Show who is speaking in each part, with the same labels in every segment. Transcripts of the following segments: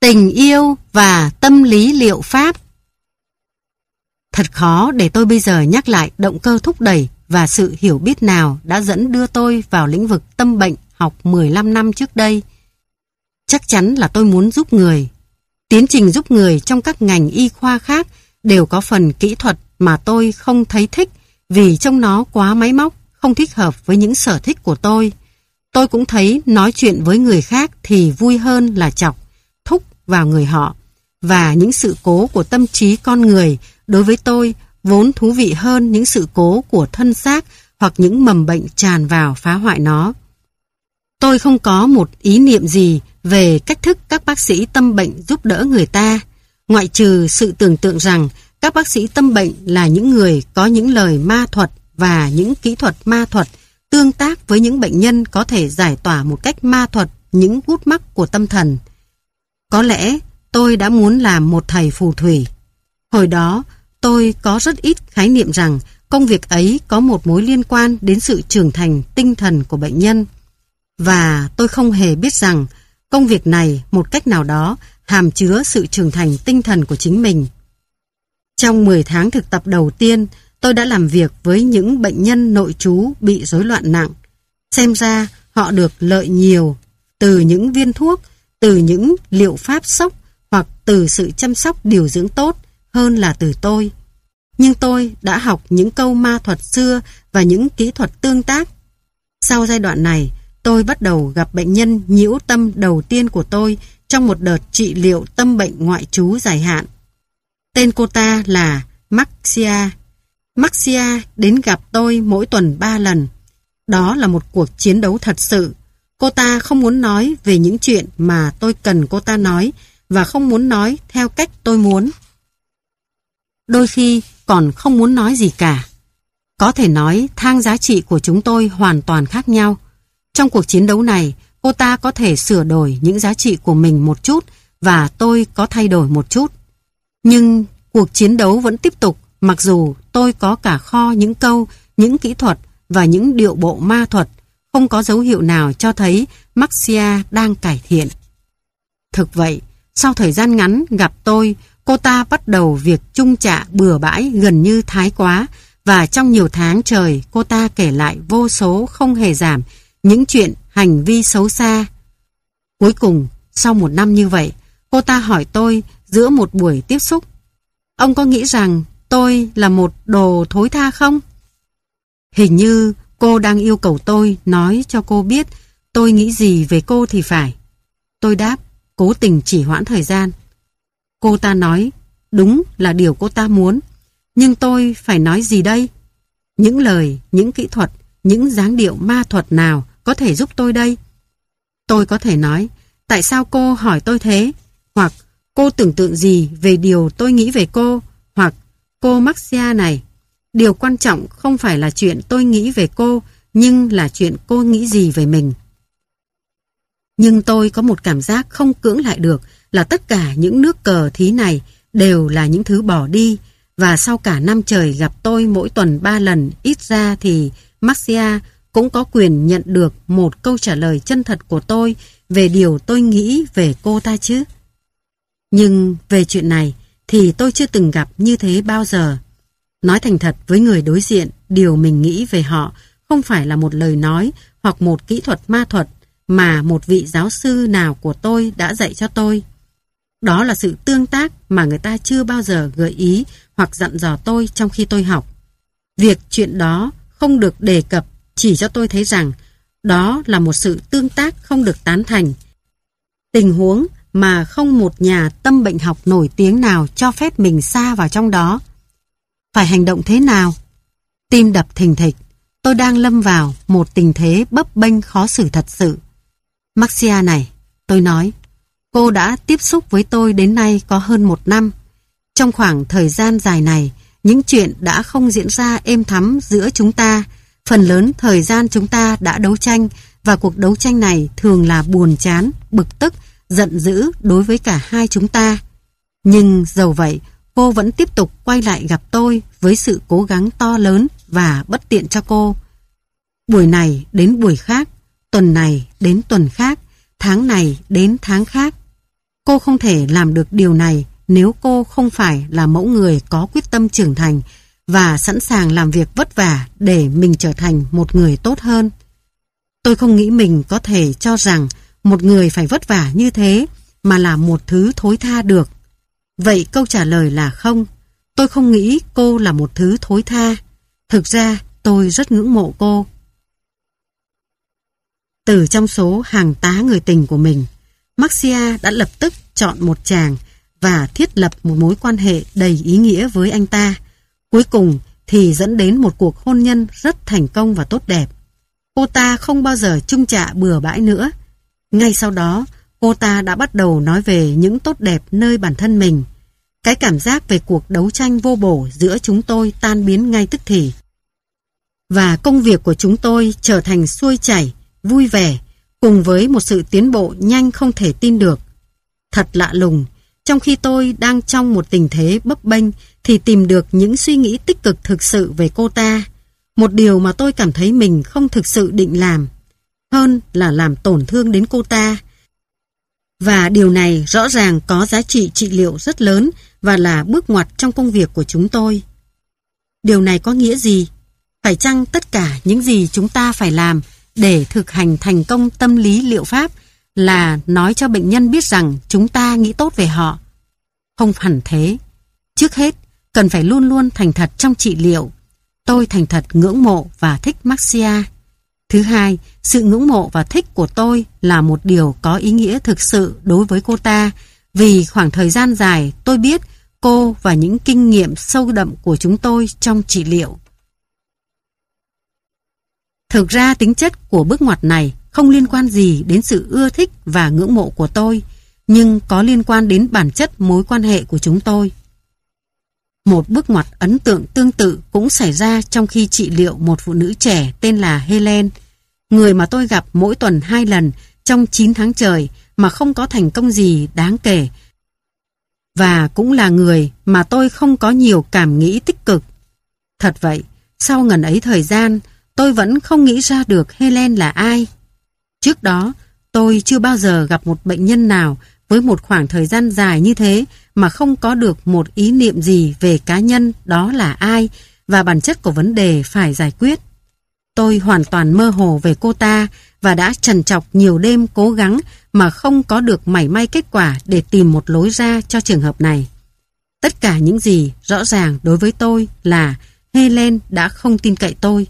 Speaker 1: Tình yêu và tâm lý liệu pháp Thật khó để tôi bây giờ nhắc lại động cơ thúc đẩy và sự hiểu biết nào đã dẫn đưa tôi vào lĩnh vực tâm bệnh học 15 năm trước đây. Chắc chắn là tôi muốn giúp người. Tiến trình giúp người trong các ngành y khoa khác đều có phần kỹ thuật mà tôi không thấy thích vì trong nó quá máy móc, không thích hợp với những sở thích của tôi. Tôi cũng thấy nói chuyện với người khác thì vui hơn là chọc, vào người họ. Và những sự cố của tâm trí con người đối với tôi vốn thú vị hơn những sự cố của thân xác hoặc những mầm bệnh tràn vào phá hoại nó. Tôi không có một ý niệm gì về cách thức các bác sĩ tâm bệnh giúp đỡ người ta, ngoại trừ sự tưởng tượng rằng các bác sĩ tâm bệnh là những người có những lời ma thuật và những kỹ thuật ma thuật tương tác với những bệnh nhân có thể giải tỏa một cách ma thuật những gút mắc của tâm thần. Có lẽ tôi đã muốn làm một thầy phù thủy. Hồi đó, tôi có rất ít khái niệm rằng công việc ấy có một mối liên quan đến sự trưởng thành tinh thần của bệnh nhân. Và tôi không hề biết rằng công việc này một cách nào đó hàm chứa sự trưởng thành tinh thần của chính mình. Trong 10 tháng thực tập đầu tiên, tôi đã làm việc với những bệnh nhân nội trú bị rối loạn nặng. Xem ra họ được lợi nhiều từ những viên thuốc, từ những liệu pháp sốc hoặc từ sự chăm sóc điều dưỡng tốt hơn là từ tôi. Nhưng tôi đã học những câu ma thuật xưa và những kỹ thuật tương tác. Sau giai đoạn này, tôi bắt đầu gặp bệnh nhân nhiễu tâm đầu tiên của tôi trong một đợt trị liệu tâm bệnh ngoại trú dài hạn. Tên cô ta là Maxia. Maxia đến gặp tôi mỗi tuần 3 lần. Đó là một cuộc chiến đấu thật sự. Cô ta không muốn nói về những chuyện mà tôi cần cô ta nói và không muốn nói theo cách tôi muốn. Đôi khi còn không muốn nói gì cả. Có thể nói thang giá trị của chúng tôi hoàn toàn khác nhau. Trong cuộc chiến đấu này, cô ta có thể sửa đổi những giá trị của mình một chút và tôi có thay đổi một chút. Nhưng cuộc chiến đấu vẫn tiếp tục mặc dù tôi có cả kho những câu, những kỹ thuật và những điệu bộ ma thuật, không có dấu hiệu nào cho thấy Maxia đang cải thiện. Thực vậy, sau thời gian ngắn gặp tôi, cô ta bắt đầu việc chung chạ bừa bãi gần như thái quá và trong nhiều tháng trời cô ta kể lại vô số không hề giảm những chuyện hành vi xấu xa. Cuối cùng, sau một năm như vậy, cô ta hỏi tôi giữa một buổi tiếp xúc. Ông có nghĩ rằng tôi là một đồ thối tha không? Hình như cô đang yêu cầu tôi nói cho cô biết tôi nghĩ gì về cô thì phải. Tôi đáp, cố tình chỉ hoãn thời gian. Cô ta nói, đúng là điều cô ta muốn. Nhưng tôi phải nói gì đây? Những lời, những kỹ thuật, những dáng điệu ma thuật nào có thể giúp tôi đây? Tôi có thể nói, tại sao cô hỏi tôi thế? Hoặc cô tưởng tượng gì về điều tôi nghĩ về cô? Hoặc cô Maxia này, điều quan trọng không phải là chuyện tôi nghĩ về cô, nhưng là chuyện cô nghĩ gì về mình. Nhưng tôi có một cảm giác không cưỡng lại được là tất cả những nước cờ thí này đều là những thứ bỏ đi và sau cả năm trời gặp tôi mỗi tuần ba lần ít ra thì Maxia cũng có quyền nhận được một câu trả lời chân thật của tôi về điều tôi nghĩ về cô ta chứ. Nhưng về chuyện này thì tôi chưa từng gặp như thế bao giờ. Nói thành thật với người đối diện, điều mình nghĩ về họ không phải là một lời nói hoặc một kỹ thuật ma thuật mà một vị giáo sư nào của tôi đã dạy cho tôi. Đó là sự tương tác mà người ta chưa bao giờ gợi ý hoặc dặn dò tôi trong khi tôi học. Việc chuyện đó không được đề cập chỉ cho tôi thấy rằng đó là một sự tương tác không được tán thành. Tình huống mà không một nhà tâm bệnh học nổi tiếng nào cho phép mình xa vào trong đó. Phải hành động thế nào? Tim đập thình thịch, tôi đang lâm vào một tình thế bấp bênh khó xử thật sự. Maxia này, tôi nói, cô đã tiếp xúc với tôi đến nay có hơn một năm. Trong khoảng thời gian dài này, những chuyện đã không diễn ra êm thắm giữa chúng ta. Phần lớn thời gian chúng ta đã đấu tranh và cuộc đấu tranh này thường là buồn chán, bực tức, giận dữ đối với cả hai chúng ta. Nhưng dầu vậy, cô vẫn tiếp tục quay lại gặp tôi với sự cố gắng to lớn và bất tiện cho cô. Buổi này đến buổi khác, tuần này đến tuần khác, tháng này đến tháng khác. Cô không thể làm được điều này nếu cô không phải là mẫu người có quyết tâm trưởng thành và sẵn sàng làm việc vất vả để mình trở thành một người tốt hơn. Tôi không nghĩ mình có thể cho rằng một người phải vất vả như thế mà là một thứ thối tha được. Vậy câu trả lời là không. Tôi không nghĩ cô là một thứ thối tha. Thực ra tôi rất ngưỡng mộ cô. Từ trong số hàng tá người tình của mình, Maxia đã lập tức chọn một chàng và thiết lập một mối quan hệ đầy ý nghĩa với anh ta. Cuối cùng thì dẫn đến một cuộc hôn nhân rất thành công và tốt đẹp. Cô ta không bao giờ chung chạ bừa bãi nữa. Ngay sau đó, cô ta đã bắt đầu nói về những tốt đẹp nơi bản thân mình. Cái cảm giác về cuộc đấu tranh vô bổ giữa chúng tôi tan biến ngay tức thì. Và công việc của chúng tôi trở thành xuôi chảy, vui vẻ, cùng với một sự tiến bộ nhanh không thể tin được. Thật lạ lùng, trong khi tôi đang trong một tình thế bấp bênh thì tìm được những suy nghĩ tích cực thực sự về cô ta. Một điều mà tôi cảm thấy mình không thực sự định làm. Hơn là làm tổn thương đến cô ta. Và điều này rõ ràng có giá trị trị liệu rất lớn và là bước ngoặt trong công việc của chúng tôi. Điều này có nghĩa gì? Phải chăng tất cả những gì chúng ta phải làm để thực hành thành công tâm lý liệu pháp là nói cho bệnh nhân biết rằng chúng ta nghĩ tốt về họ. Không hẳn thế. Trước hết, cần phải luôn luôn thành thật trong trị liệu. Tôi thành thật ngưỡng mộ và thích Maxia. Thứ hai, sự ngưỡng mộ và thích của tôi là một điều có ý nghĩa thực sự đối với cô ta vì khoảng thời gian dài tôi biết cô và những kinh nghiệm sâu đậm của chúng tôi trong trị liệu. Thực ra tính chất của bước ngoặt này không liên quan gì đến sự ưa thích và ngưỡng mộ của tôi, nhưng có liên quan đến bản chất mối quan hệ của chúng tôi. Một bước ngoặt ấn tượng tương tự cũng xảy ra trong khi trị liệu một phụ nữ trẻ tên là Helen, người mà tôi gặp mỗi tuần hai lần trong 9 tháng trời mà không có thành công gì đáng kể. Và cũng là người mà tôi không có nhiều cảm nghĩ tích cực. Thật vậy, sau ngần ấy thời gian, tôi vẫn không nghĩ ra được Helen là ai. Trước đó, tôi chưa bao giờ gặp một bệnh nhân nào với một khoảng thời gian dài như thế mà không có được một ý niệm gì về cá nhân đó là ai và bản chất của vấn đề phải giải quyết. Tôi hoàn toàn mơ hồ về cô ta và đã trần trọc nhiều đêm cố gắng mà không có được mảy may kết quả để tìm một lối ra cho trường hợp này. Tất cả những gì rõ ràng đối với tôi là Helen đã không tin cậy tôi.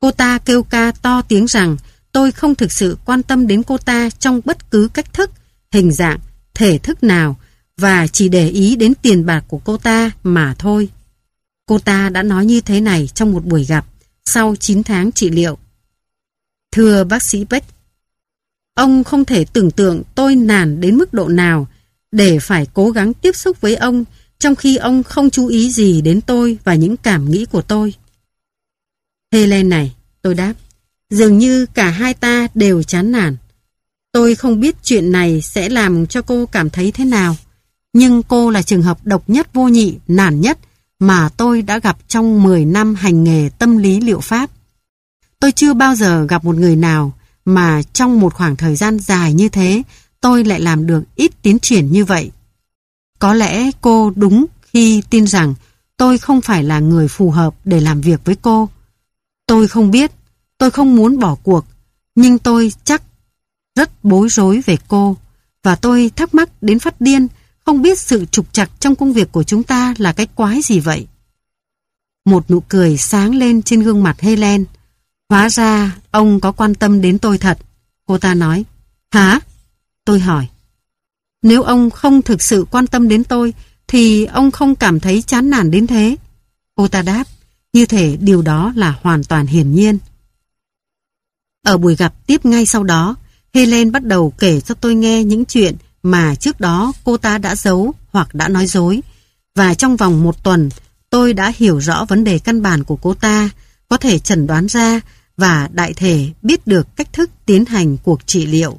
Speaker 1: Cô ta kêu ca to tiếng rằng tôi không thực sự quan tâm đến cô ta trong bất cứ cách thức, hình dạng, thể thức nào và chỉ để ý đến tiền bạc của cô ta mà thôi. Cô ta đã nói như thế này trong một buổi gặp sau 9 tháng trị liệu. Thưa bác sĩ Beck, ông không thể tưởng tượng tôi nản đến mức độ nào để phải cố gắng tiếp xúc với ông trong khi ông không chú ý gì đến tôi và những cảm nghĩ của tôi. Helen này, tôi đáp, dường như cả hai ta đều chán nản. Tôi không biết chuyện này sẽ làm cho cô cảm thấy thế nào, nhưng cô là trường hợp độc nhất vô nhị, nản nhất mà tôi đã gặp trong 10 năm hành nghề tâm lý liệu pháp. Tôi chưa bao giờ gặp một người nào mà trong một khoảng thời gian dài như thế tôi lại làm được ít tiến triển như vậy. Có lẽ cô đúng khi tin rằng tôi không phải là người phù hợp để làm việc với cô. Tôi không biết, tôi không muốn bỏ cuộc, nhưng tôi chắc rất bối rối về cô và tôi thắc mắc đến phát điên không biết sự trục trặc trong công việc của chúng ta là cái quái gì vậy. Một nụ cười sáng lên trên gương mặt Helen. Hóa ra ông có quan tâm đến tôi thật. Cô ta nói. Hả? Tôi hỏi. Nếu ông không thực sự quan tâm đến tôi thì ông không cảm thấy chán nản đến thế. Cô ta đáp. Như thể điều đó là hoàn toàn hiển nhiên. Ở buổi gặp tiếp ngay sau đó, Helen bắt đầu kể cho tôi nghe những chuyện mà trước đó cô ta đã giấu hoặc đã nói dối. Và trong vòng một tuần, tôi đã hiểu rõ vấn đề căn bản của cô ta, có thể chẩn đoán ra và đại thể biết được cách thức tiến hành cuộc trị liệu.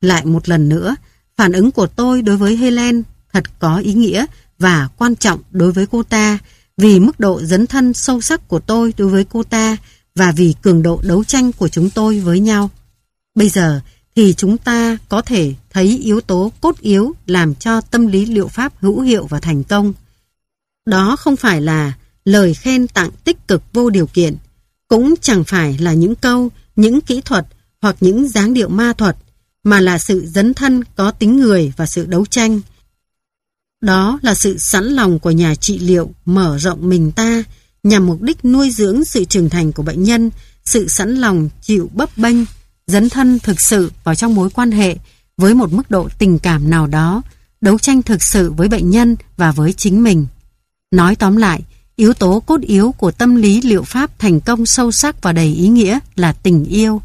Speaker 1: Lại một lần nữa, phản ứng của tôi đối với Helen thật có ý nghĩa và quan trọng đối với cô ta vì mức độ dấn thân sâu sắc của tôi đối với cô ta và vì cường độ đấu tranh của chúng tôi với nhau. Bây giờ thì chúng ta có thể thấy yếu tố cốt yếu làm cho tâm lý liệu pháp hữu hiệu và thành công. Đó không phải là lời khen tặng tích cực vô điều kiện, cũng chẳng phải là những câu, những kỹ thuật hoặc những dáng điệu ma thuật, mà là sự dấn thân có tính người và sự đấu tranh. Đó là sự sẵn lòng của nhà trị liệu mở rộng mình ta nhằm mục đích nuôi dưỡng sự trưởng thành của bệnh nhân, sự sẵn lòng chịu bấp bênh, dấn thân thực sự vào trong mối quan hệ với một mức độ tình cảm nào đó, đấu tranh thực sự với bệnh nhân và với chính mình. Nói tóm lại, yếu tố cốt yếu của tâm lý liệu pháp thành công sâu sắc và đầy ý nghĩa là tình yêu.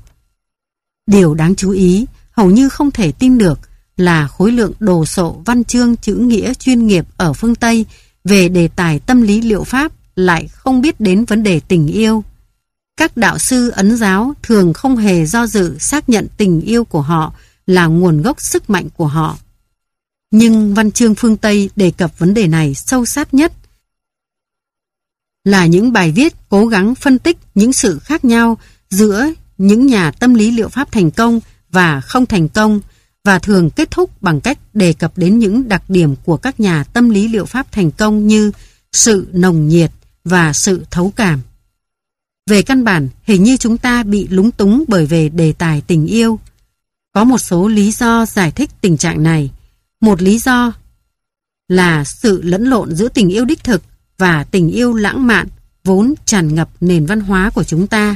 Speaker 1: Điều đáng chú ý, hầu như không thể tin được, là khối lượng đồ sộ văn chương chữ nghĩa chuyên nghiệp ở phương Tây về đề tài tâm lý liệu pháp lại không biết đến vấn đề tình yêu. Các đạo sư, ấn giáo thường không hề do dự xác nhận tình yêu của họ là nguồn gốc sức mạnh của họ. Nhưng văn chương phương Tây đề cập vấn đề này sâu sát nhất là những bài viết cố gắng phân tích những sự khác nhau giữa những nhà tâm lý liệu pháp thành công và không thành công và thường kết thúc bằng cách đề cập đến những đặc điểm của các nhà tâm lý liệu pháp thành công như sự nồng nhiệt và sự thấu cảm. Về căn bản, hình như chúng ta bị lúng túng bởi về đề tài tình yêu. Có một số lý do giải thích tình trạng này. Một lý do là sự lẫn lộn giữa tình yêu đích thực và tình yêu lãng mạn vốn tràn ngập nền văn hóa của chúng ta.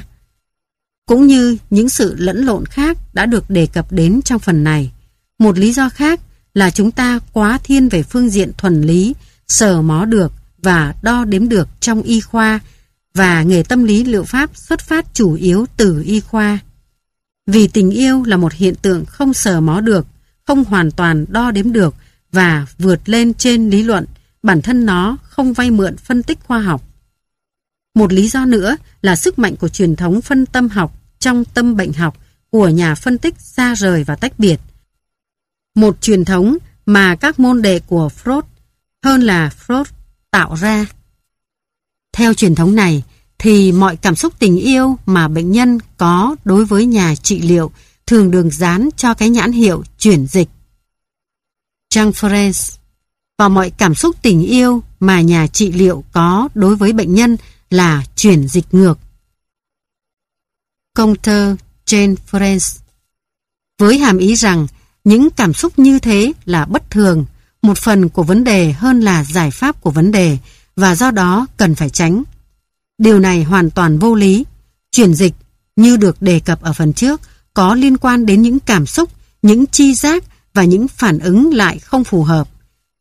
Speaker 1: Cũng như những sự lẫn lộn khác đã được đề cập đến trong phần này. Một lý do khác là chúng ta quá thiên về phương diện thuần lý, sờ mó được và đo đếm được trong y khoa và nghề tâm lý liệu pháp xuất phát chủ yếu từ y khoa. Vì tình yêu là một hiện tượng không sờ mó được, không hoàn toàn đo đếm được và vượt lên trên lý luận, bản thân nó không vay mượn phân tích khoa học. Một lý do nữa là sức mạnh của truyền thống phân tâm học trong tâm bệnh học của nhà phân tích xa rời và tách biệt. Một truyền thống mà các môn đệ của Freud hơn là Freud tạo ra. Theo truyền thống này, thì mọi cảm xúc tình yêu mà bệnh nhân có đối với nhà trị liệu thường được dán cho cái nhãn hiệu chuyển dịch. Transference và mọi cảm xúc tình yêu mà nhà trị liệu có đối với bệnh nhân là chuyển dịch ngược. Counter Transference Với hàm ý rằng những cảm xúc như thế là bất thường, một phần của vấn đề hơn là giải pháp của vấn đề và do đó cần phải tránh. Điều này hoàn toàn vô lý. Chuyển dịch, như được đề cập ở phần trước, có liên quan đến những cảm xúc, những chi giác và những phản ứng lại không phù hợp.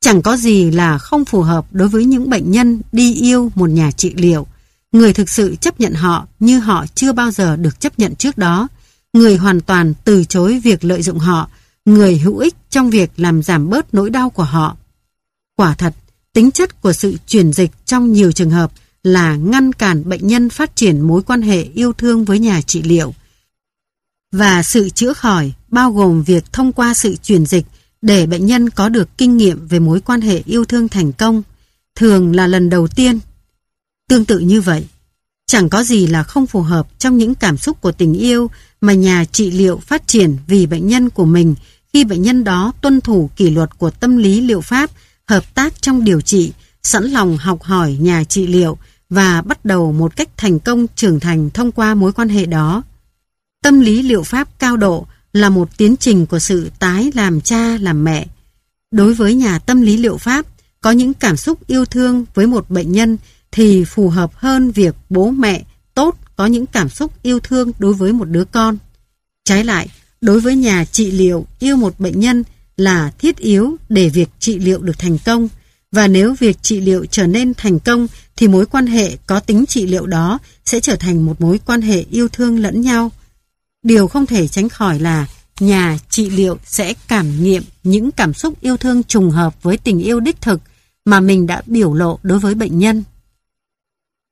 Speaker 1: Chẳng có gì là không phù hợp đối với những bệnh nhân đi yêu một nhà trị liệu. Người thực sự chấp nhận họ như họ chưa bao giờ được chấp nhận trước đó. Người hoàn toàn từ chối việc lợi dụng họ, người hữu ích trong việc làm giảm bớt nỗi đau của họ. Quả thật, tính chất của sự chuyển dịch trong nhiều trường hợp là ngăn cản bệnh nhân phát triển mối quan hệ yêu thương với nhà trị liệu. Và sự chữa khỏi bao gồm việc thông qua sự chuyển dịch để bệnh nhân có được kinh nghiệm về mối quan hệ yêu thương thành công, thường là lần đầu tiên. Tương tự như vậy, chẳng có gì là không phù hợp trong những cảm xúc của tình yêu mà nhà trị liệu phát triển vì bệnh nhân của mình khi bệnh nhân đó tuân thủ kỷ luật của tâm lý liệu pháp, hợp tác trong điều trị, sẵn lòng học hỏi nhà trị liệu và bắt đầu một cách thành công trưởng thành thông qua mối quan hệ đó. Tâm lý liệu pháp cao độ là một tiến trình của sự tái làm cha làm mẹ. Đối với nhà tâm lý liệu pháp, có những cảm xúc yêu thương với một bệnh nhân thì phù hợp hơn việc bố mẹ tốt có những cảm xúc yêu thương đối với một đứa con. Trái lại, đối với nhà trị liệu yêu một bệnh nhân là thiết yếu để việc trị liệu được thành công và nếu việc trị liệu trở nên thành công thì mối quan hệ có tính trị liệu đó sẽ trở thành một mối quan hệ yêu thương lẫn nhau. Điều không thể tránh khỏi là nhà trị liệu sẽ cảm nghiệm những cảm xúc yêu thương trùng hợp với tình yêu đích thực mà mình đã biểu lộ đối với bệnh nhân.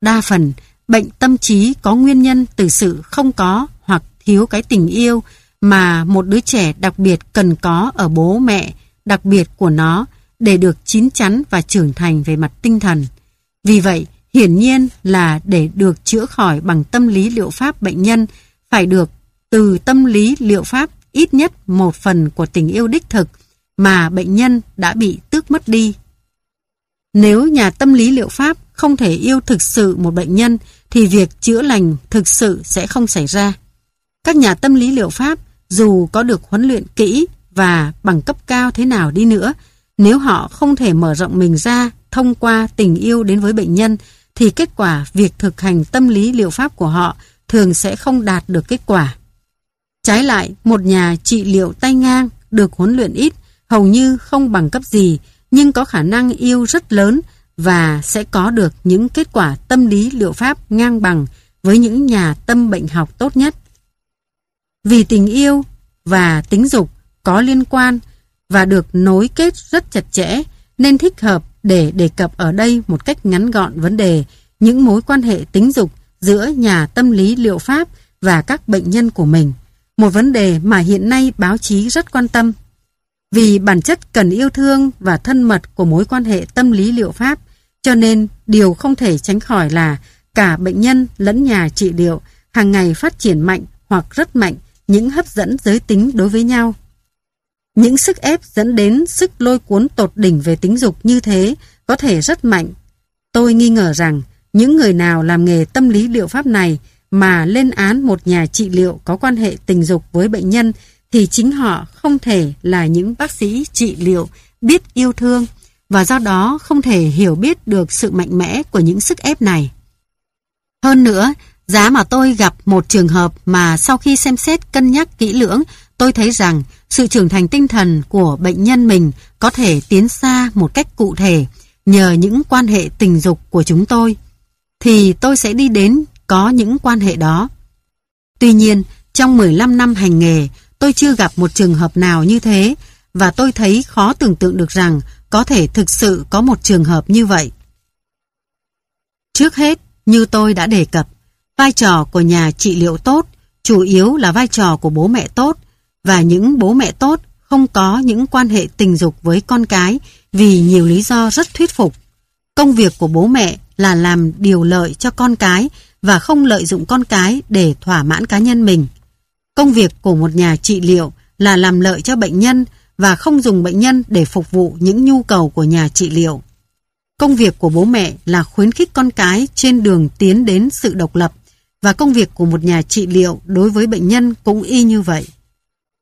Speaker 1: Đa phần, bệnh tâm trí có nguyên nhân từ sự không có hoặc thiếu cái tình yêu mà một đứa trẻ đặc biệt cần có ở bố mẹ đặc biệt của nó để được chín chắn và trưởng thành về mặt tinh thần. Vì vậy, hiển nhiên là để được chữa khỏi bằng tâm lý liệu pháp bệnh nhân phải được từ tâm lý liệu pháp ít nhất một phần của tình yêu đích thực mà bệnh nhân đã bị tước mất đi. Nếu nhà tâm lý liệu pháp không thể yêu thực sự một bệnh nhân thì việc chữa lành thực sự sẽ không xảy ra. Các nhà tâm lý liệu pháp dù có được huấn luyện kỹ và bằng cấp cao thế nào đi nữa, nếu họ không thể mở rộng mình ra thông qua tình yêu đến với bệnh nhân thì kết quả việc thực hành tâm lý liệu pháp của họ thường sẽ không đạt được kết quả. Trái lại, một nhà trị liệu tay ngang được huấn luyện ít, hầu như không bằng cấp gì, nhưng có khả năng yêu rất lớn và sẽ có được những kết quả tâm lý liệu pháp ngang bằng với những nhà tâm bệnh học tốt nhất. Vì tình yêu và tính dục có liên quan và được nối kết rất chặt chẽ nên thích hợp để đề cập ở đây một cách ngắn gọn vấn đề những mối quan hệ tính dục giữa nhà tâm lý liệu pháp và các bệnh nhân của mình. Một vấn đề mà hiện nay báo chí rất quan tâm. Vì bản chất cần yêu thương và thân mật của mối quan hệ tâm lý liệu pháp, cho nên điều không thể tránh khỏi là cả bệnh nhân lẫn nhà trị liệu hàng ngày phát triển mạnh hoặc rất mạnh những hấp dẫn giới tính đối với nhau. Những sức ép dẫn đến sức lôi cuốn tột đỉnh về tính dục như thế có thể rất mạnh. Tôi nghi ngờ rằng những người nào làm nghề tâm lý liệu pháp này mà lên án một nhà trị liệu có quan hệ tình dục với bệnh nhân thì chính họ không thể là những bác sĩ trị liệu biết yêu thương và do đó không thể hiểu biết được sự mạnh mẽ của những sức ép này. Hơn nữa, giá mà tôi gặp một trường hợp mà sau khi xem xét cân nhắc kỹ lưỡng, tôi thấy rằng sự trưởng thành tinh thần của bệnh nhân mình có thể tiến xa một cách cụ thể nhờ những quan hệ tình dục của chúng tôi, thì tôi sẽ đi đến có những quan hệ đó. Tuy nhiên, trong 15 năm hành nghề, tôi chưa gặp một trường hợp nào như thế và tôi thấy khó tưởng tượng được rằng có thể thực sự có một trường hợp như vậy. Trước hết, như tôi đã đề cập, vai trò của nhà trị liệu tốt chủ yếu là vai trò của bố mẹ tốt, và những bố mẹ tốt không có những quan hệ tình dục với con cái vì nhiều lý do rất thuyết phục. Công việc của bố mẹ là làm điều lợi cho con cái và không lợi dụng con cái để thỏa mãn cá nhân mình. Công việc của một nhà trị liệu là làm lợi cho bệnh nhân và không dùng bệnh nhân để phục vụ những nhu cầu của nhà trị liệu. Công việc của bố mẹ là khuyến khích con cái trên đường tiến đến sự độc lập và công việc của một nhà trị liệu đối với bệnh nhân cũng y như vậy.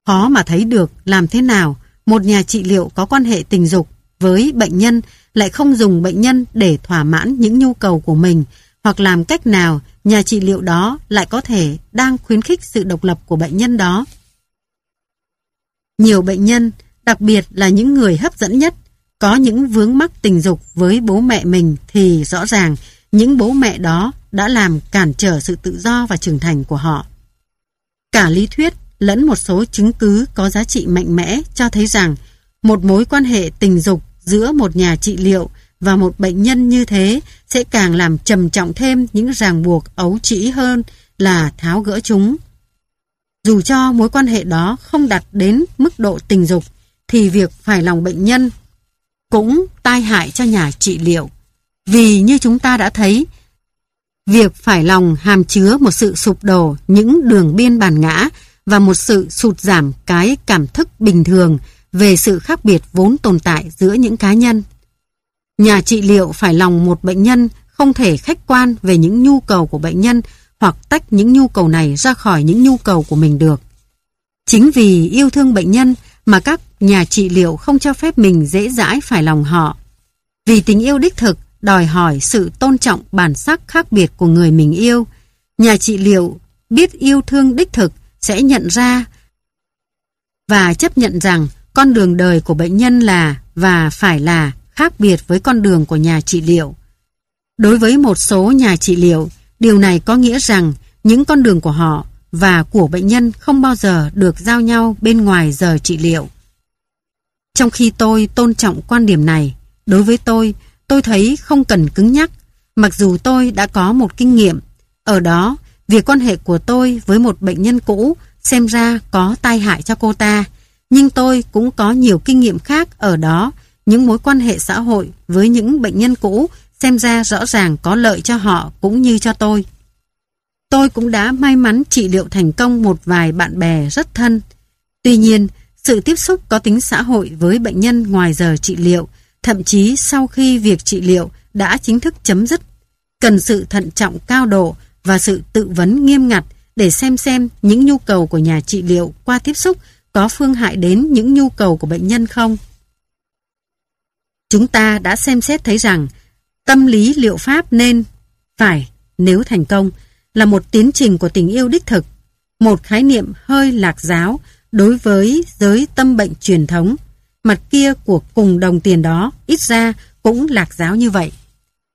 Speaker 1: Khó mà thấy được làm thế nào một nhà trị liệu có quan hệ tình dục với bệnh nhân lại không dùng bệnh nhân để thỏa mãn những nhu cầu của mình hoặc làm cách nào nhà trị liệu đó lại có thể đang khuyến khích sự độc lập của bệnh nhân đó. Nhiều bệnh nhân, đặc biệt là những người hấp dẫn nhất, có những vướng mắc tình dục với bố mẹ mình thì rõ ràng những bố mẹ đó đã làm cản trở sự tự do và trưởng thành của họ. Cả lý thuyết lẫn một số chứng cứ có giá trị mạnh mẽ cho thấy rằng một mối quan hệ tình dục giữa một nhà trị liệu và một bệnh nhân như thế sẽ càng làm trầm trọng thêm những ràng buộc ấu trĩ hơn là tháo gỡ chúng. Dù cho mối quan hệ đó không đặt đến mức độ tình dục thì việc phải lòng bệnh nhân cũng tai hại cho nhà trị liệu. Vì như chúng ta đã thấy, việc phải lòng hàm chứa một sự sụp đổ những đường biên bản ngã và một sự sụt giảm cái cảm thức bình thường về sự khác biệt vốn tồn tại giữa những cá nhân. Nhà trị liệu phải lòng một bệnh nhân không thể khách quan về những nhu cầu của bệnh nhân hoặc tách những nhu cầu này ra khỏi những nhu cầu của mình được. Chính vì yêu thương bệnh nhân mà các nhà trị liệu không cho phép mình dễ dãi phải lòng họ. Vì tình yêu đích thực đòi hỏi sự tôn trọng bản sắc khác biệt của người mình yêu. Nhà trị liệu biết yêu thương đích thực sẽ nhận ra và chấp nhận rằng con đường đời của bệnh nhân là và phải là khác biệt với con đường của nhà trị liệu. Đối với một số nhà trị liệu, điều này có nghĩa rằng những con đường của họ và của bệnh nhân không bao giờ được giao nhau bên ngoài giờ trị liệu. Trong khi tôi tôn trọng quan điểm này, đối với tôi, tôi thấy không cần cứng nhắc, mặc dù tôi đã có một kinh nghiệm. Ở đó, việc quan hệ của tôi với một bệnh nhân cũ xem ra có tai hại cho cô ta, nhưng tôi cũng có nhiều kinh nghiệm khác ở đó, những mối quan hệ xã hội với những bệnh nhân cũ xem ra rõ ràng có lợi cho họ cũng như cho tôi. Tôi cũng đã may mắn trị liệu thành công một vài bạn bè rất thân. Tuy nhiên, sự tiếp xúc có tính xã hội với bệnh nhân ngoài giờ trị liệu, thậm chí sau khi việc trị liệu đã chính thức chấm dứt, cần sự thận trọng cao độ và sự tự vấn nghiêm ngặt để xem xem những nhu cầu của nhà trị liệu qua tiếp xúc có phương hại đến những nhu cầu của bệnh nhân không. Chúng ta đã xem xét thấy rằng tâm lý liệu pháp nên phải, nếu thành công, là một tiến trình của tình yêu đích thực, một khái niệm hơi lạc giáo đối với giới tâm bệnh truyền thống. Mặt kia của cùng đồng tiền đó ít ra cũng lạc giáo như vậy.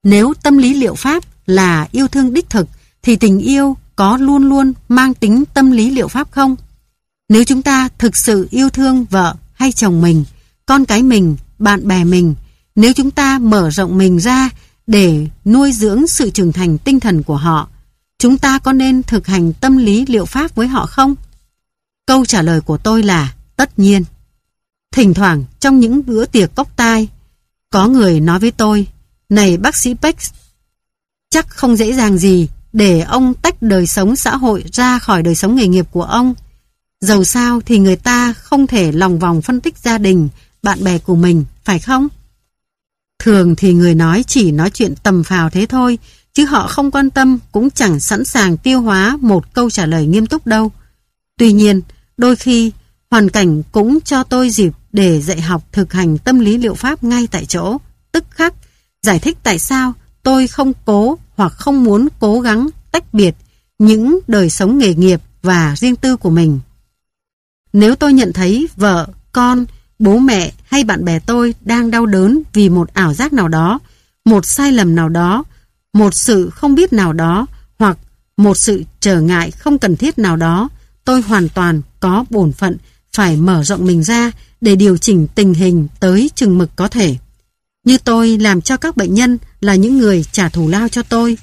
Speaker 1: Nếu tâm lý liệu pháp là yêu thương đích thực thì tình yêu có luôn luôn mang tính tâm lý liệu pháp không? Nếu chúng ta thực sự yêu thương vợ hay chồng mình, con cái mình, bạn bè mình, nếu chúng ta mở rộng mình ra để nuôi dưỡng sự trưởng thành tinh thần của họ, chúng ta có nên thực hành tâm lý liệu pháp với họ không? Câu trả lời của tôi là tất nhiên. Thỉnh thoảng trong những bữa tiệc cốc tai, có người nói với tôi, này bác sĩ Peck, chắc không dễ dàng gì để ông tách đời sống xã hội ra khỏi đời sống nghề nghiệp của ông. Dầu sao thì người ta không thể lòng vòng phân tích gia đình, bạn bè của mình, phải không? Thường thì người nói chỉ nói chuyện tầm phào thế thôi, chứ họ không quan tâm cũng chẳng sẵn sàng tiêu hóa một câu trả lời nghiêm túc đâu. Tuy nhiên, đôi khi hoàn cảnh cũng cho tôi dịp để dạy học thực hành tâm lý liệu pháp ngay tại chỗ, tức khắc, giải thích tại sao tôi không cố hoặc không muốn cố gắng tách biệt những đời sống nghề nghiệp và riêng tư của mình. Nếu tôi nhận thấy vợ, con, bố mẹ hay bạn bè tôi đang đau đớn vì một ảo giác nào đó, một sai lầm nào đó, một sự không biết nào đó hoặc một sự trở ngại không cần thiết nào đó, tôi hoàn toàn có bổn phận phải mở rộng mình ra để điều chỉnh tình hình tới chừng mực có thể. Như tôi làm cho các bệnh nhân là những người trả thù lao cho tôi.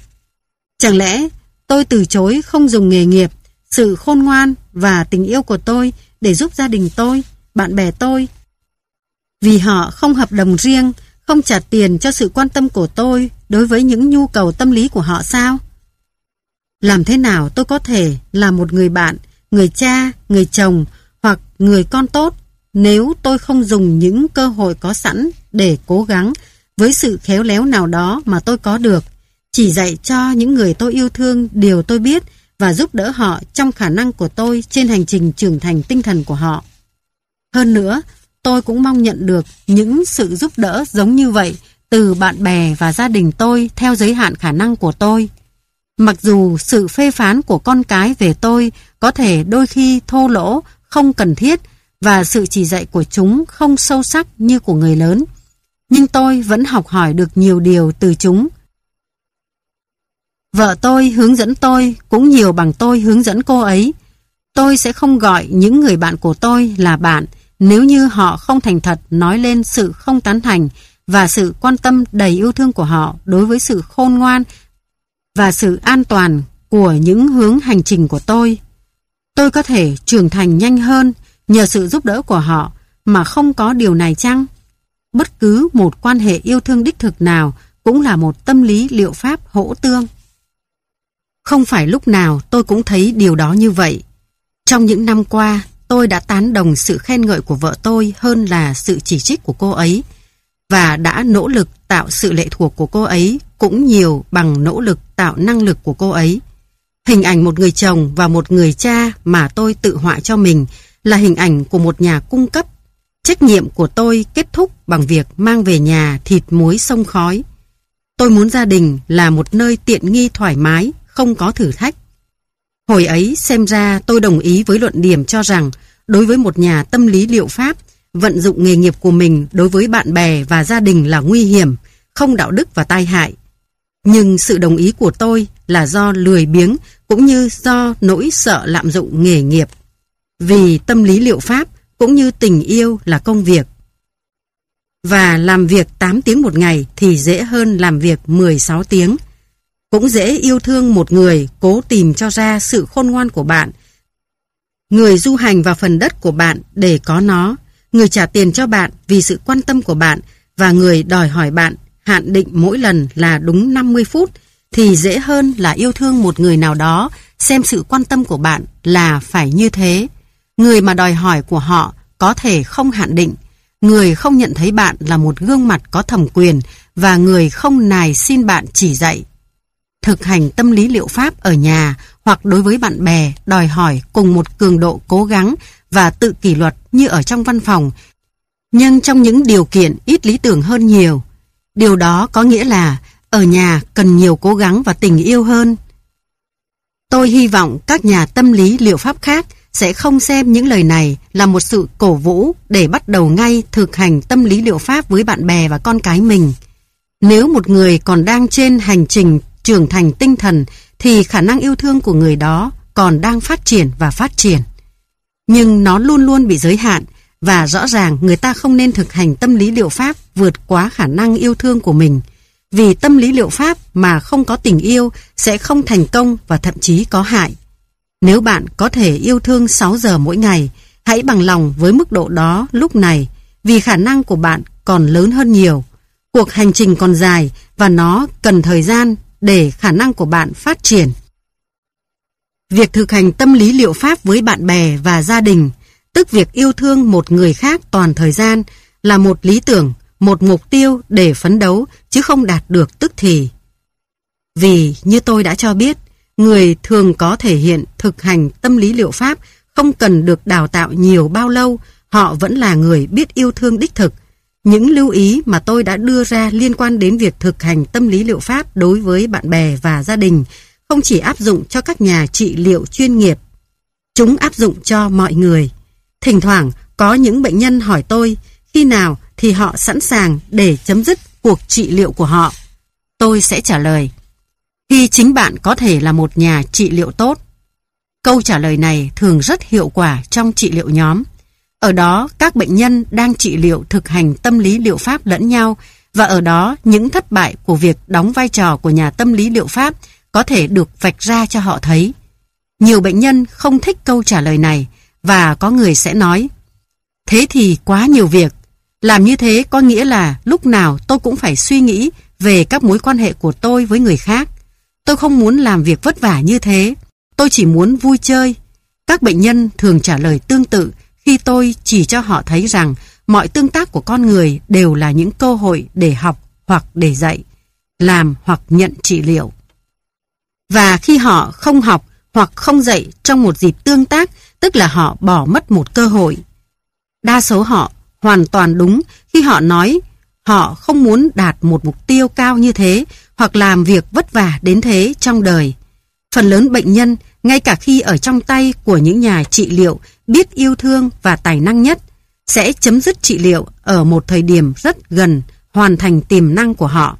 Speaker 1: Chẳng lẽ tôi từ chối không dùng nghề nghiệp, sự khôn ngoan và tình yêu của tôi để giúp gia đình tôi, bạn bè tôi. Vì họ không hợp đồng riêng, không trả tiền cho sự quan tâm của tôi đối với những nhu cầu tâm lý của họ sao? Làm thế nào tôi có thể là một người bạn, người cha, người chồng hoặc người con tốt nếu tôi không dùng những cơ hội có sẵn để cố gắng với sự khéo léo nào đó mà tôi có được, chỉ dạy cho những người tôi yêu thương điều tôi biết và giúp đỡ họ trong khả năng của tôi trên hành trình trưởng thành tinh thần của họ. Hơn nữa, tôi cũng mong nhận được những sự giúp đỡ giống như vậy từ bạn bè và gia đình tôi theo giới hạn khả năng của tôi. Mặc dù sự phê phán của con cái về tôi có thể đôi khi thô lỗ, không cần thiết và sự chỉ dạy của chúng không sâu sắc như của người lớn, nhưng tôi vẫn học hỏi được nhiều điều từ chúng. Vợ tôi hướng dẫn tôi cũng nhiều bằng tôi hướng dẫn cô ấy. Tôi sẽ không gọi những người bạn của tôi là bạn nếu như họ không thành thật nói lên sự không tán thành và sự quan tâm đầy yêu thương của họ đối với sự khôn ngoan và sự an toàn của những hướng hành trình của tôi. Tôi có thể trưởng thành nhanh hơn nhờ sự giúp đỡ của họ mà không có điều này chăng? Bất cứ một quan hệ yêu thương đích thực nào cũng là một tâm lý liệu pháp hỗ tương. Không phải lúc nào tôi cũng thấy điều đó như vậy. Trong những năm qua, tôi đã tán đồng sự khen ngợi của vợ tôi hơn là sự chỉ trích của cô ấy và đã nỗ lực tạo sự lệ thuộc của cô ấy cũng nhiều bằng nỗ lực tạo năng lực của cô ấy. Hình ảnh một người chồng và một người cha mà tôi tự họa cho mình là hình ảnh của một nhà cung cấp. Trách nhiệm của tôi kết thúc bằng việc mang về nhà thịt muối sông khói. Tôi muốn gia đình là một nơi tiện nghi thoải mái, không có thử thách. Hồi ấy xem ra tôi đồng ý với luận điểm cho rằng đối với một nhà tâm lý liệu pháp, vận dụng nghề nghiệp của mình đối với bạn bè và gia đình là nguy hiểm, không đạo đức và tai hại. Nhưng sự đồng ý của tôi là do lười biếng cũng như do nỗi sợ lạm dụng nghề nghiệp. Vì tâm lý liệu pháp cũng như tình yêu là công việc. Và làm việc 8 tiếng một ngày thì dễ hơn làm việc 16 tiếng. Cũng dễ yêu thương một người cố tìm cho ra sự khôn ngoan của bạn. Người du hành vào phần đất của bạn để có nó. Người trả tiền cho bạn vì sự quan tâm của bạn và người đòi hỏi bạn hạn định mỗi lần là đúng 50 phút thì dễ hơn là yêu thương một người nào đó xem sự quan tâm của bạn là phải như thế Người mà đòi hỏi của họ có thể không hạn định. Người không nhận thấy bạn là một gương mặt có thẩm quyền và người không nài xin bạn chỉ dạy. Thực hành tâm lý liệu pháp ở nhà hoặc đối với bạn bè đòi hỏi cùng một cường độ cố gắng và tự kỷ luật như ở trong văn phòng, nhưng trong những điều kiện ít lý tưởng hơn nhiều. Điều đó có nghĩa là ở nhà cần nhiều cố gắng và tình yêu hơn. Tôi hy vọng các nhà tâm lý liệu pháp khác sẽ không xem những lời này là một sự cổ vũ để bắt đầu ngay thực hành tâm lý liệu pháp với bạn bè và con cái mình. Nếu một người còn đang trên hành trình trưởng thành tinh thần, thì khả năng yêu thương của người đó còn đang phát triển và phát triển. Nhưng nó luôn luôn bị giới hạn và rõ ràng người ta không nên thực hành tâm lý liệu pháp vượt quá khả năng yêu thương của mình. Vì tâm lý liệu pháp mà không có tình yêu sẽ không thành công và thậm chí có hại. Nếu bạn có thể yêu thương 6 giờ mỗi ngày, hãy bằng lòng với mức độ đó lúc này vì khả năng của bạn còn lớn hơn nhiều. Cuộc hành trình còn dài và nó cần thời gian để khả năng của bạn phát triển. Việc thực hành tâm lý liệu pháp với bạn bè và gia đình, tức việc yêu thương một người khác toàn thời gian, là một lý tưởng, một mục tiêu để phấn đấu chứ không đạt được tức thì. Vì như tôi đã cho biết, người thường có thể hiện thực hành tâm lý liệu pháp không cần được đào tạo nhiều bao lâu, họ vẫn là người biết yêu thương đích thực. Những lưu ý mà tôi đã đưa ra liên quan đến việc thực hành tâm lý liệu pháp đối với bạn bè và gia đình không chỉ áp dụng cho các nhà trị liệu chuyên nghiệp. Chúng áp dụng cho mọi người. Thỉnh thoảng có những bệnh nhân hỏi tôi khi nào thì họ sẵn sàng để chấm dứt cuộc trị liệu của họ. Tôi sẽ trả lời khi chính bạn có thể là một nhà trị liệu tốt. Câu trả lời này thường rất hiệu quả trong trị liệu nhóm. Ở đó, các bệnh nhân đang trị liệu thực hành tâm lý liệu pháp lẫn nhau và ở đó những thất bại của việc đóng vai trò của nhà tâm lý liệu pháp có thể được vạch ra cho họ thấy. Nhiều bệnh nhân không thích câu trả lời này và có người sẽ nói Thế thì quá nhiều việc. Làm như thế có nghĩa là lúc nào tôi cũng phải suy nghĩ về các mối quan hệ của tôi với người khác. Tôi không muốn làm việc vất vả như thế. Tôi chỉ muốn vui chơi. Các bệnh nhân thường trả lời tương tự khi tôi chỉ cho họ thấy rằng mọi tương tác của con người đều là những cơ hội để học hoặc để dạy, làm hoặc nhận trị liệu. Và khi họ không học hoặc không dạy trong một dịp tương tác, tức là họ bỏ mất một cơ hội. Đa số họ hoàn toàn đúng khi họ nói họ không muốn đạt một mục tiêu cao như thế hoặc làm việc vất vả đến thế trong đời. Phần lớn bệnh nhân, ngay cả khi ở trong tay của những nhà trị liệu biết yêu thương và tài năng nhất, sẽ chấm dứt trị liệu ở một thời điểm rất gần hoàn thành tiềm năng của họ.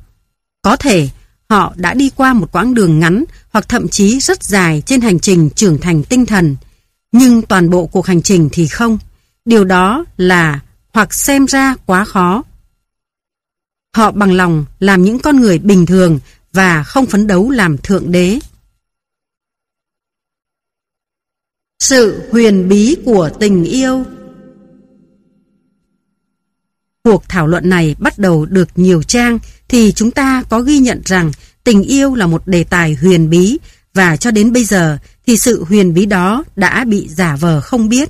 Speaker 1: Có thể họ đã đi qua một quãng đường ngắn hoặc thậm chí rất dài trên hành trình trưởng thành tinh thần, nhưng toàn bộ cuộc hành trình thì không. Điều đó là hoặc xem ra quá khó. Họ bằng lòng làm những con người bình thường và không phấn đấu làm thượng đế. Sự huyền bí của tình yêu Cuộc thảo luận này bắt đầu được nhiều trang thì chúng ta có ghi nhận rằng tình yêu là một đề tài huyền bí và cho đến bây giờ thì sự huyền bí đó đã bị giả vờ không biết.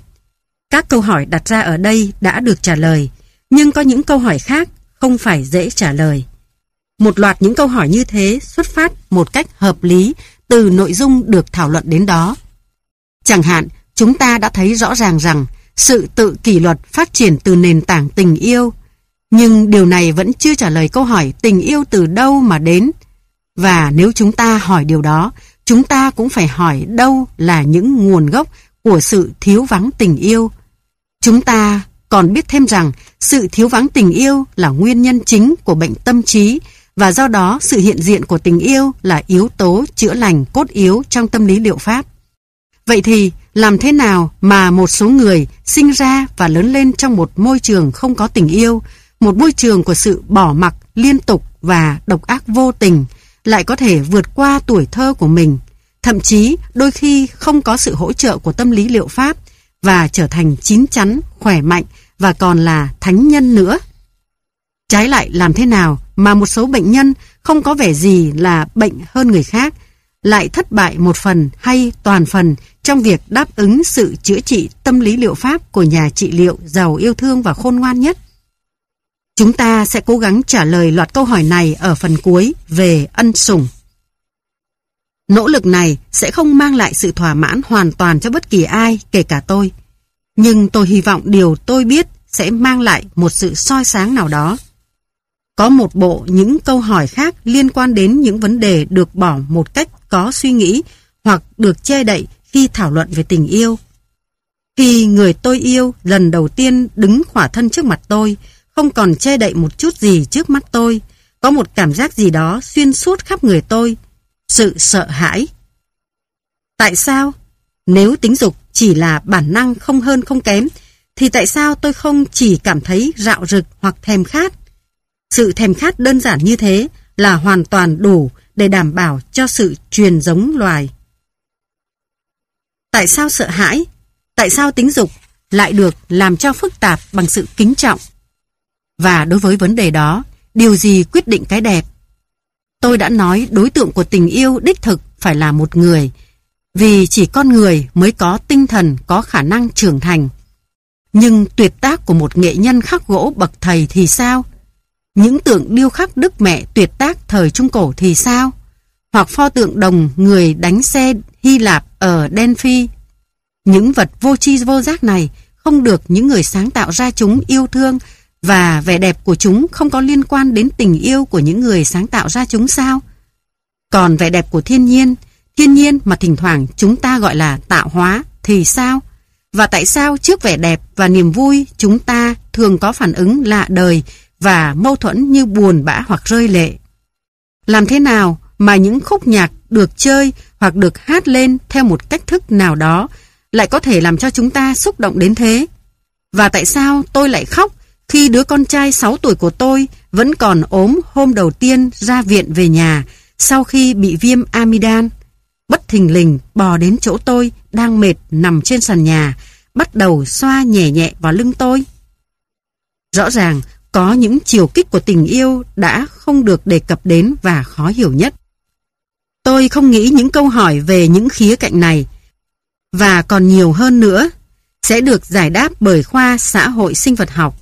Speaker 1: Các câu hỏi đặt ra ở đây đã được trả lời, nhưng có những câu hỏi khác không phải dễ trả lời. Một loạt những câu hỏi như thế xuất phát một cách hợp lý từ nội dung được thảo luận đến đó. Chẳng hạn, chúng ta đã thấy rõ ràng rằng sự tự kỷ luật phát triển từ nền tảng tình yêu, nhưng điều này vẫn chưa trả lời câu hỏi tình yêu từ đâu mà đến. Và nếu chúng ta hỏi điều đó, chúng ta cũng phải hỏi đâu là những nguồn gốc của sự thiếu vắng tình yêu. Chúng ta còn biết thêm rằng sự thiếu vắng tình yêu là nguyên nhân chính của bệnh tâm trí và do đó sự hiện diện của tình yêu là yếu tố chữa lành cốt yếu trong tâm lý liệu pháp. Vậy thì làm thế nào mà một số người sinh ra và lớn lên trong một môi trường không có tình yêu, một môi trường của sự bỏ mặc liên tục và độc ác vô tình lại có thể vượt qua tuổi thơ của mình, thậm chí đôi khi không có sự hỗ trợ của tâm lý liệu pháp và trở thành chín chắn, khỏe mạnh và còn là thánh nhân nữa. Trái lại làm thế nào mà một số bệnh nhân không có vẻ gì là bệnh hơn người khác, lại thất bại một phần hay toàn phần trong việc đáp ứng sự chữa trị tâm lý liệu pháp của nhà trị liệu giàu yêu thương và khôn ngoan nhất? Chúng ta sẽ cố gắng trả lời loạt câu hỏi này ở phần cuối về ân sủng. Nỗ lực này sẽ không mang lại sự thỏa mãn hoàn toàn cho bất kỳ ai, kể cả tôi. Nhưng tôi hy vọng điều tôi biết sẽ mang lại một sự soi sáng nào đó. Có một bộ những câu hỏi khác liên quan đến những vấn đề được bỏ một cách có suy nghĩ hoặc được che đậy khi thảo luận về tình yêu. Khi người tôi yêu lần đầu tiên đứng khỏa thân trước mặt tôi, không còn che đậy một chút gì trước mắt tôi, có một cảm giác gì đó xuyên suốt khắp người tôi, sự sợ hãi. Tại sao? Nếu tính dục chỉ là bản năng không hơn không kém, thì tại sao tôi không chỉ cảm thấy rạo rực hoặc thèm khát? Sự thèm khát đơn giản như thế là hoàn toàn đủ để đảm bảo cho sự truyền giống loài. Tại sao sợ hãi? Tại sao tính dục lại được làm cho phức tạp bằng sự kính trọng? Và đối với vấn đề đó, điều gì quyết định cái đẹp? Tôi đã nói đối tượng của tình yêu đích thực phải là một người, vì chỉ con người mới có tinh thần, có khả năng trưởng thành. Nhưng tuyệt tác của một nghệ nhân khắc gỗ bậc thầy thì sao? Những tượng điêu khắc đức mẹ tuyệt tác thời Trung Cổ thì sao? Hoặc pho tượng đồng người đánh xe Hy Lạp ở Delphi. Những vật vô tri vô giác này không được những người sáng tạo ra chúng yêu thương và vẻ đẹp của chúng không có liên quan đến tình yêu của những người sáng tạo ra chúng sao? Còn vẻ đẹp của thiên nhiên, thiên nhiên mà thỉnh thoảng chúng ta gọi là tạo hóa thì sao? Và tại sao trước vẻ đẹp và niềm vui chúng ta thường có phản ứng lạ đời và mâu thuẫn như buồn bã hoặc rơi lệ? Làm thế nào mà những khúc nhạc được chơi hoặc được hát lên theo một cách thức nào đó lại có thể làm cho chúng ta xúc động đến thế? Và tại sao tôi lại khóc khi đứa con trai 6 tuổi của tôi vẫn còn ốm hôm đầu tiên ra viện về nhà sau khi bị viêm amidan? Bất thình lình bò đến chỗ tôi đang mệt nằm trên sàn nhà, bắt đầu xoa nhẹ nhẹ vào lưng tôi. Rõ ràng có những chiều kích của tình yêu đã không được đề cập đến và khó hiểu nhất. Tôi không nghĩ những câu hỏi về những khía cạnh này và còn nhiều hơn nữa, sẽ được giải đáp bởi khoa xã hội sinh vật học.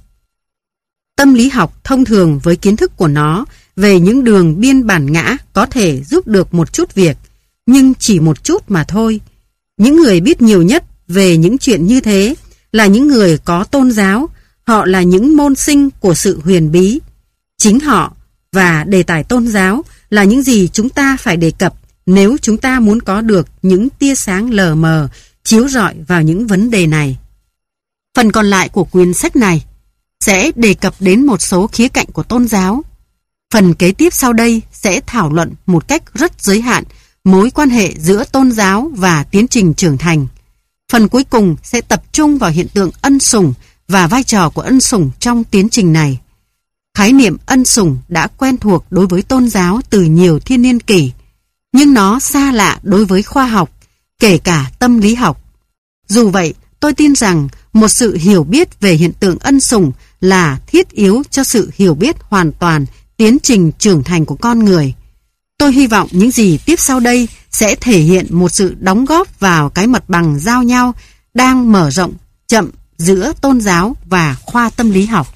Speaker 1: Tâm lý học thông thường với kiến thức của nó về những đường biên bản ngã có thể giúp được một chút việc, nhưng chỉ một chút mà thôi. Những người biết nhiều nhất về những chuyện như thế là những người có tôn giáo, họ là những môn sinh của sự huyền bí. Chính họ và đề tài tôn giáo là những gì chúng ta phải đề cập nếu chúng ta muốn có được những tia sáng lờ mờ chiếu rọi vào những vấn đề này. Phần còn lại của quyển sách này sẽ đề cập đến một số khía cạnh của tôn giáo. Phần kế tiếp sau đây sẽ thảo luận một cách rất giới hạn mối quan hệ giữa tôn giáo và tiến trình trưởng thành. Phần cuối cùng sẽ tập trung vào hiện tượng ân sủng và vai trò của ân sủng trong tiến trình này. Khái niệm ân sủng đã quen thuộc đối với tôn giáo từ nhiều thiên niên kỷ, nhưng nó xa lạ đối với khoa học, kể cả tâm lý học. Dù vậy, tôi tin rằng một sự hiểu biết về hiện tượng ân sủng là thiết yếu cho sự hiểu biết hoàn toàn tiến trình trưởng thành của con người. Tôi hy vọng những gì tiếp sau đây sẽ thể hiện một sự đóng góp vào cái mặt bằng giao nhau đang mở rộng, chậm giữa tôn giáo và khoa tâm lý học.